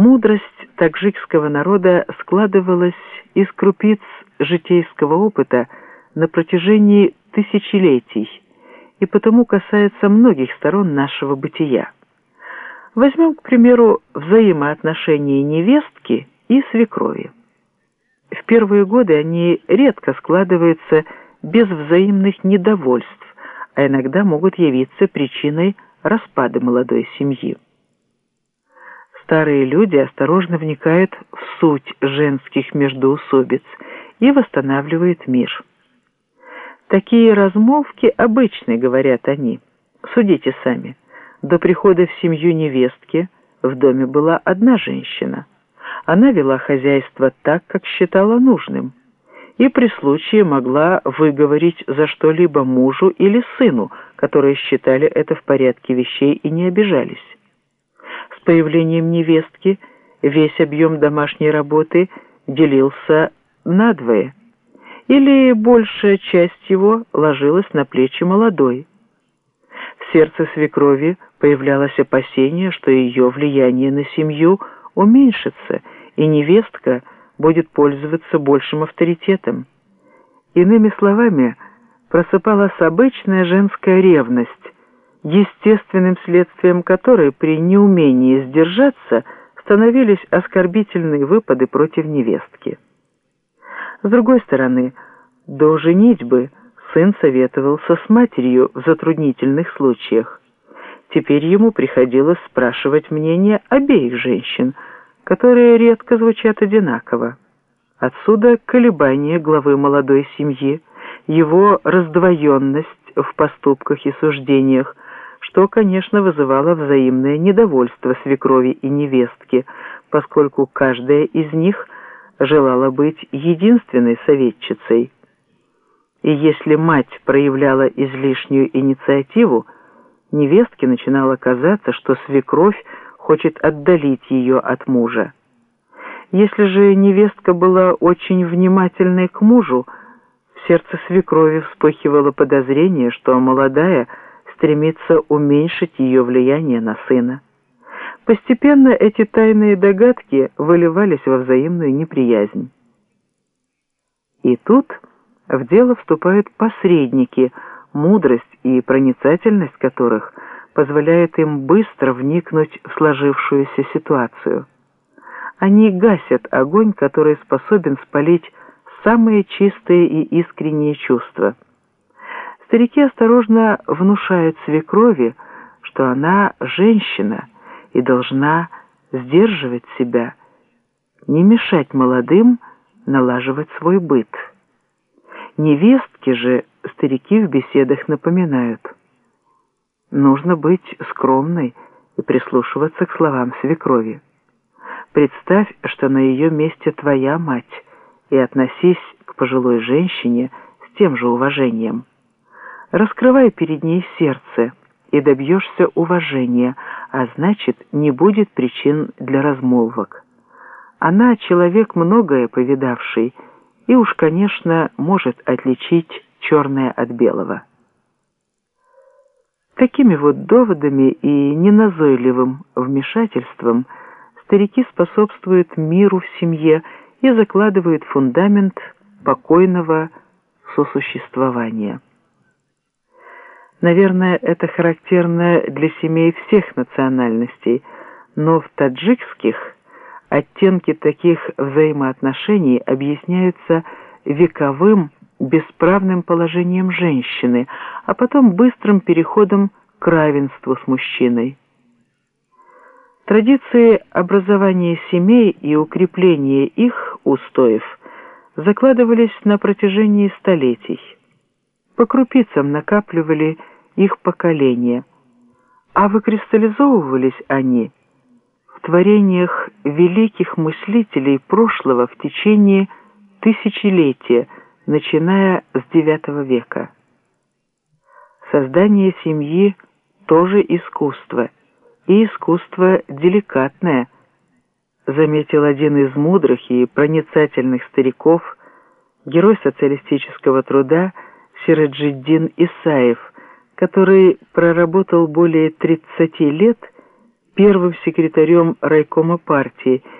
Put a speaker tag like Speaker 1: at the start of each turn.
Speaker 1: Мудрость таджикского народа складывалась из крупиц житейского опыта на протяжении тысячелетий и потому касается многих сторон нашего бытия. Возьмем, к примеру, взаимоотношения невестки и свекрови. В первые годы они редко складываются без взаимных недовольств, а иногда могут явиться причиной распада молодой семьи. Старые люди осторожно вникают в суть женских междоусобиц и восстанавливают мир. Такие размолвки обычны, говорят они. Судите сами. До прихода в семью невестки в доме была одна женщина. Она вела хозяйство так, как считала нужным, и при случае могла выговорить за что-либо мужу или сыну, которые считали это в порядке вещей и не обижались. Появлением невестки весь объем домашней работы делился надвое, или большая часть его ложилась на плечи молодой. В сердце свекрови появлялось опасение, что ее влияние на семью уменьшится, и невестка будет пользоваться большим авторитетом. Иными словами, просыпалась обычная женская ревность, естественным следствием которой при неумении сдержаться становились оскорбительные выпады против невестки. С другой стороны, до женитьбы сын советовался с матерью в затруднительных случаях. Теперь ему приходилось спрашивать мнение обеих женщин, которые редко звучат одинаково. Отсюда колебания главы молодой семьи, его раздвоенность в поступках и суждениях, что, конечно, вызывало взаимное недовольство свекрови и невестки, поскольку каждая из них желала быть единственной советчицей. И если мать проявляла излишнюю инициативу, невестке начинало казаться, что свекровь хочет отдалить ее от мужа. Если же невестка была очень внимательной к мужу, в сердце свекрови вспыхивало подозрение, что молодая стремится уменьшить ее влияние на сына. Постепенно эти тайные догадки выливались во взаимную неприязнь. И тут в дело вступают посредники, мудрость и проницательность которых позволяет им быстро вникнуть в сложившуюся ситуацию. Они гасят огонь, который способен спалить самые чистые и искренние чувства. Старики осторожно внушают свекрови, что она женщина и должна сдерживать себя, не мешать молодым налаживать свой быт. Невестки же старики в беседах напоминают. Нужно быть скромной и прислушиваться к словам свекрови. Представь, что на ее месте твоя мать, и относись к пожилой женщине с тем же уважением. Раскрывай перед ней сердце и добьешься уважения, а значит, не будет причин для размолвок. Она человек многое повидавший, и уж, конечно, может отличить черное от белого. Такими вот доводами и неназойливым вмешательством старики способствуют миру в семье и закладывают фундамент покойного сосуществования. Наверное, это характерно для семей всех национальностей, но в таджикских оттенки таких взаимоотношений объясняются вековым бесправным положением женщины, а потом быстрым переходом к равенству с мужчиной. Традиции образования семей и укрепления их устоев закладывались на протяжении столетий. По крупицам накапливали их поколения, а выкристаллизовывались они в творениях великих мыслителей прошлого в течение тысячелетия, начиная с IX века. Создание семьи тоже искусство, и искусство деликатное, заметил один из мудрых и проницательных стариков, герой социалистического труда Сираджиддин Исаев, который проработал более 30 лет первым секретарем райкома партии